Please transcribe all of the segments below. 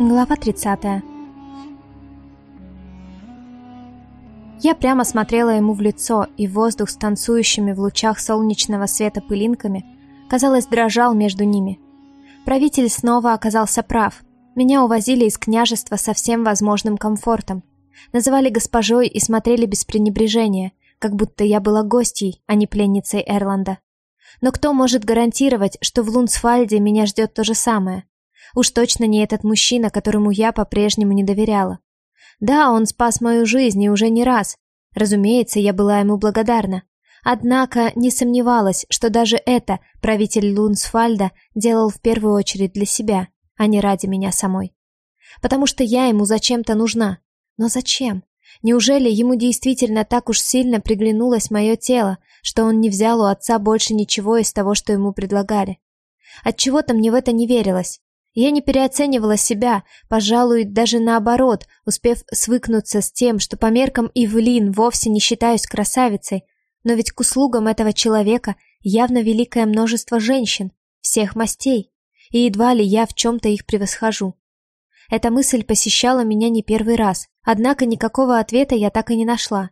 Глава 30. Я прямо смотрела ему в лицо, и воздух с танцующими в лучах солнечного света пылинками, казалось, дрожал между ними. Правитель снова оказался прав. Меня увозили из княжества со всем возможным комфортом. Называли госпожой и смотрели без пренебрежения, как будто я была гостьей, а не пленницей Эрланда. Но кто может гарантировать, что в Лунсфальде меня ждет то же самое? Уж точно не этот мужчина, которому я по-прежнему не доверяла. Да, он спас мою жизнь и уже не раз. Разумеется, я была ему благодарна. Однако не сомневалась, что даже это правитель Лунсфальда делал в первую очередь для себя, а не ради меня самой. Потому что я ему зачем-то нужна. Но зачем? Неужели ему действительно так уж сильно приглянулось мое тело, что он не взял у отца больше ничего из того, что ему предлагали? Отчего-то мне в это не верилось. Я не переоценивала себя, пожалуй, даже наоборот, успев свыкнуться с тем, что по меркам Ивлин вовсе не считаюсь красавицей, но ведь к услугам этого человека явно великое множество женщин, всех мастей, и едва ли я в чем-то их превосхожу. Эта мысль посещала меня не первый раз, однако никакого ответа я так и не нашла.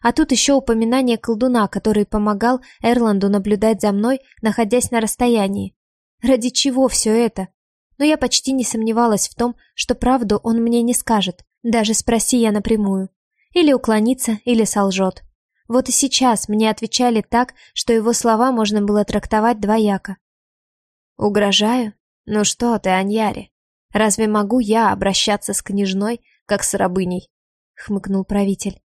А тут еще упоминание колдуна, который помогал Эрланду наблюдать за мной, находясь на расстоянии. Ради чего все это? Но я почти не сомневалась в том, что правду он мне не скажет, даже спроси я напрямую. Или уклонится, или солжет. Вот и сейчас мне отвечали так, что его слова можно было трактовать двояко. «Угрожаю? Ну что ты, Аньяри? Разве могу я обращаться с княжной, как с рабыней?» — хмыкнул правитель.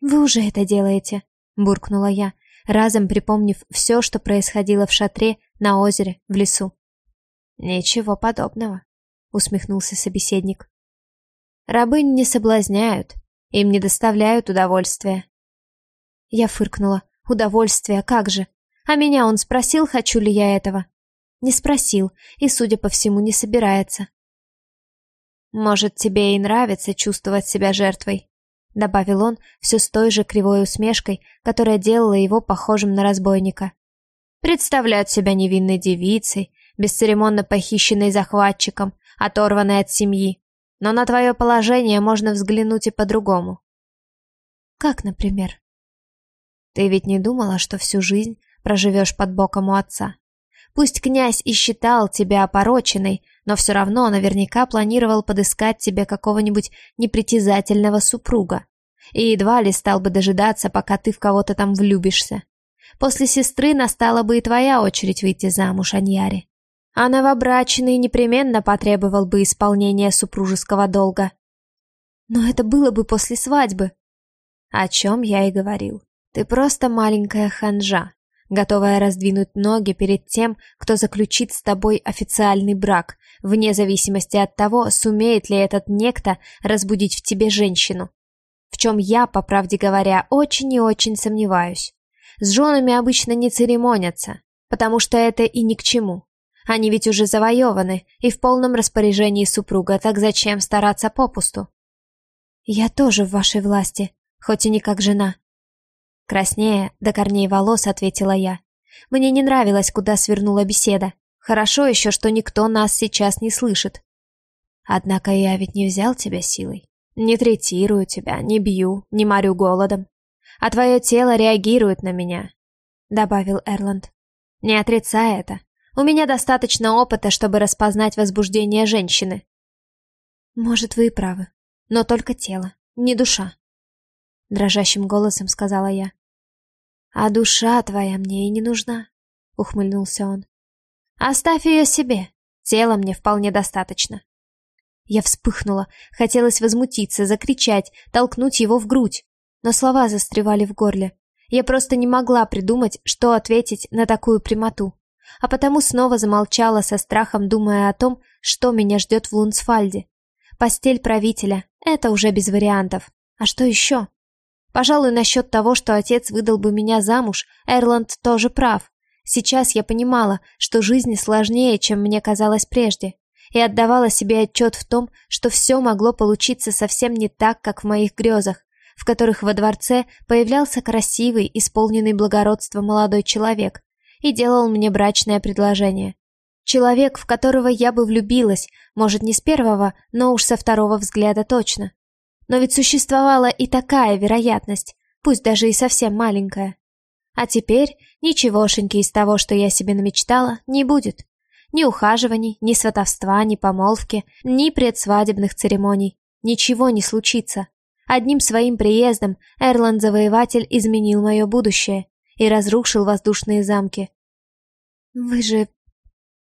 «Вы уже это делаете», — буркнула я, разом припомнив все, что происходило в шатре, на озере, в лесу. «Ничего подобного», — усмехнулся собеседник. «Рабынь не соблазняют, им не доставляют удовольствия». Я фыркнула. «Удовольствие, как же? А меня он спросил, хочу ли я этого?» Не спросил, и, судя по всему, не собирается. «Может, тебе и нравится чувствовать себя жертвой», — добавил он все с той же кривой усмешкой, которая делала его похожим на разбойника. «Представлять себя невинной девицей, бесцеремонно похищенной захватчиком, оторванной от семьи. Но на твое положение можно взглянуть и по-другому. Как, например? Ты ведь не думала, что всю жизнь проживешь под боком у отца? Пусть князь и считал тебя опороченной, но все равно наверняка планировал подыскать тебе какого-нибудь непритязательного супруга. И едва ли стал бы дожидаться, пока ты в кого-то там влюбишься. После сестры настала бы и твоя очередь выйти замуж, Аньяри а новобрачный непременно потребовал бы исполнения супружеского долга. Но это было бы после свадьбы. О чем я и говорил. Ты просто маленькая ханжа, готовая раздвинуть ноги перед тем, кто заключит с тобой официальный брак, вне зависимости от того, сумеет ли этот некто разбудить в тебе женщину. В чем я, по правде говоря, очень и очень сомневаюсь. С женами обычно не церемонятся, потому что это и ни к чему. Они ведь уже завоеваны и в полном распоряжении супруга, так зачем стараться попусту? Я тоже в вашей власти, хоть и не как жена. Краснее до корней волос ответила я. Мне не нравилось, куда свернула беседа. Хорошо еще, что никто нас сейчас не слышит. Однако я ведь не взял тебя силой. Не третирую тебя, не бью, не морю голодом. А твое тело реагирует на меня, — добавил Эрланд. Не отрицай это. У меня достаточно опыта, чтобы распознать возбуждение женщины. Может, вы и правы, но только тело, не душа. Дрожащим голосом сказала я. А душа твоя мне и не нужна, ухмыльнулся он. Оставь ее себе, тела мне вполне достаточно. Я вспыхнула, хотелось возмутиться, закричать, толкнуть его в грудь, но слова застревали в горле. Я просто не могла придумать, что ответить на такую прямоту а потому снова замолчала со страхом, думая о том, что меня ждет в Лунсфальде. Постель правителя — это уже без вариантов. А что еще? Пожалуй, насчет того, что отец выдал бы меня замуж, Эрланд тоже прав. Сейчас я понимала, что жизнь сложнее, чем мне казалось прежде, и отдавала себе отчет в том, что все могло получиться совсем не так, как в моих грезах, в которых во дворце появлялся красивый, исполненный благородства молодой человек, и делал мне брачное предложение. Человек, в которого я бы влюбилась, может, не с первого, но уж со второго взгляда точно. Но ведь существовала и такая вероятность, пусть даже и совсем маленькая. А теперь ничегошеньки из того, что я себе намечтала, не будет. Ни ухаживаний, ни сватовства, ни помолвки, ни предсвадебных церемоний. Ничего не случится. Одним своим приездом Эрланд-завоеватель изменил мое будущее и разрушил воздушные замки. «Вы же...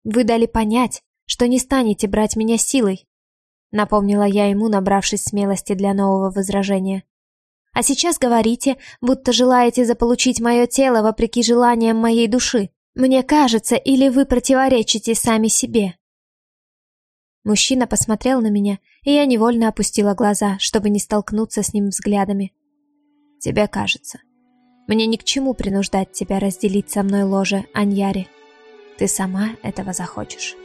вы дали понять, что не станете брать меня силой», напомнила я ему, набравшись смелости для нового возражения. «А сейчас говорите, будто желаете заполучить мое тело вопреки желаниям моей души. Мне кажется, или вы противоречите сами себе?» Мужчина посмотрел на меня, и я невольно опустила глаза, чтобы не столкнуться с ним взглядами. «Тебе кажется. Мне ни к чему принуждать тебя разделить со мной ложе, Аньяри. Ты сама этого захочешь».